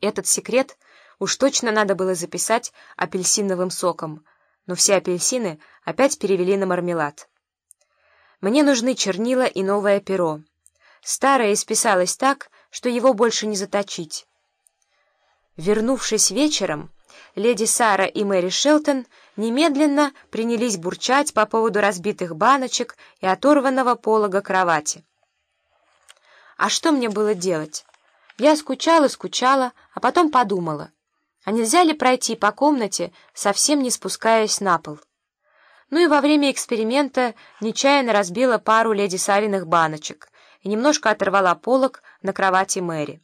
Этот секрет уж точно надо было записать апельсиновым соком, но все апельсины опять перевели на мармелад. Мне нужны чернила и новое перо. Старое исписалось так, что его больше не заточить. Вернувшись вечером, леди Сара и Мэри Шелтон немедленно принялись бурчать по поводу разбитых баночек и оторванного полога кровати. А что мне было делать? Я скучала-скучала, а потом подумала, а нельзя ли пройти по комнате, совсем не спускаясь на пол? Ну и во время эксперимента нечаянно разбила пару леди Сариных баночек и немножко оторвала полок на кровати Мэри.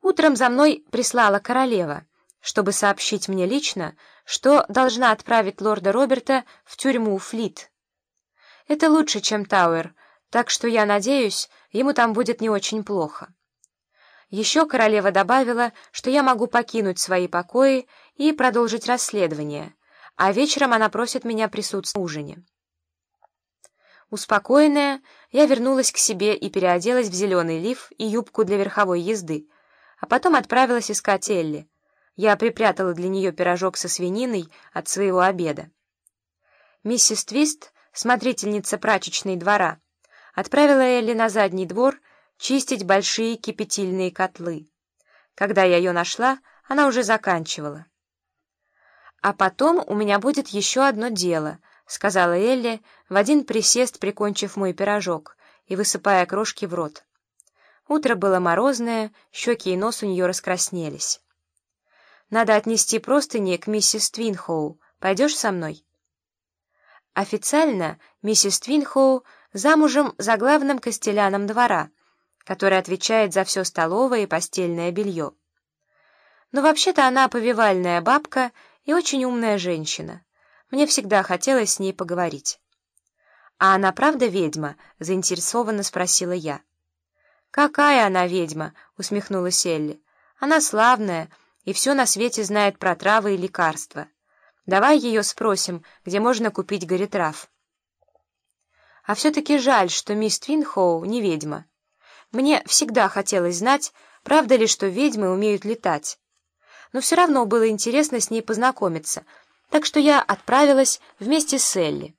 Утром за мной прислала королева, чтобы сообщить мне лично, что должна отправить лорда Роберта в тюрьму Флит. Это лучше, чем Тауэр, так что я надеюсь, ему там будет не очень плохо. Еще королева добавила, что я могу покинуть свои покои и продолжить расследование, а вечером она просит меня присутствовать на ужине. Успокоенная, я вернулась к себе и переоделась в зеленый лиф и юбку для верховой езды, а потом отправилась искать Элли. Я припрятала для нее пирожок со свининой от своего обеда. Миссис Твист, смотрительница прачечной двора, отправила Элли на задний двор чистить большие кипятильные котлы. Когда я ее нашла, она уже заканчивала. «А потом у меня будет еще одно дело», — сказала Элли, в один присест прикончив мой пирожок и высыпая крошки в рот. Утро было морозное, щеки и нос у нее раскраснелись. «Надо отнести простыни к миссис Твинхоу. Пойдешь со мной?» Официально миссис Твинхоу замужем за главным костеляном двора, который отвечает за все столовое и постельное белье. Но вообще-то она повивальная бабка и очень умная женщина. Мне всегда хотелось с ней поговорить. «А она правда ведьма?» — заинтересованно спросила я. «Какая она ведьма?» — усмехнулась Элли. «Она славная и все на свете знает про травы и лекарства. Давай ее спросим, где можно купить горитрав». А все-таки жаль, что мисс Твинхоу не ведьма. Мне всегда хотелось знать, правда ли, что ведьмы умеют летать. Но все равно было интересно с ней познакомиться, так что я отправилась вместе с Элли.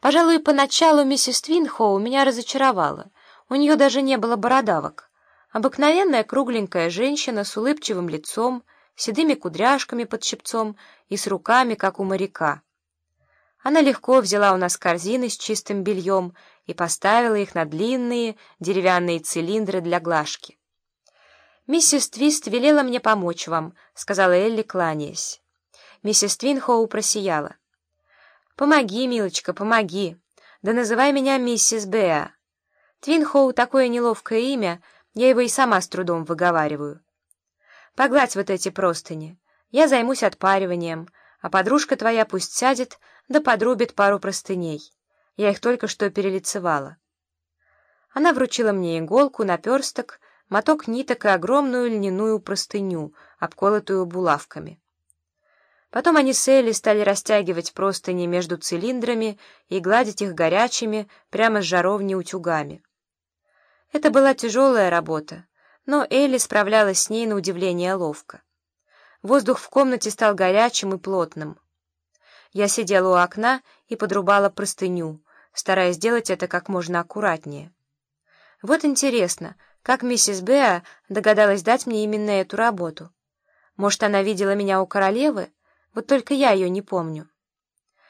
Пожалуй, поначалу миссис Твинхоу меня разочаровала. У нее даже не было бородавок. Обыкновенная кругленькая женщина с улыбчивым лицом, седыми кудряшками под щипцом и с руками, как у моряка. Она легко взяла у нас корзины с чистым бельем и поставила их на длинные деревянные цилиндры для глажки. «Миссис Твист велела мне помочь вам», — сказала Элли, кланяясь. Миссис Твинхоу просияла. «Помоги, милочка, помоги. Да называй меня миссис Беа. Твинхоу — такое неловкое имя, я его и сама с трудом выговариваю. Погладь вот эти простыни. Я займусь отпариванием, а подружка твоя пусть сядет, да подрубит пару простыней. Я их только что перелицевала. Она вручила мне иголку, наперсток, моток ниток и огромную льняную простыню, обколотую булавками. Потом они с Элли стали растягивать простыни между цилиндрами и гладить их горячими, прямо с жаровни утюгами. Это была тяжелая работа, но Элли справлялась с ней на удивление ловко. Воздух в комнате стал горячим и плотным. Я сидела у окна и подрубала простыню, стараясь сделать это как можно аккуратнее. Вот интересно, как миссис Беа догадалась дать мне именно эту работу. Может, она видела меня у королевы? Вот только я ее не помню.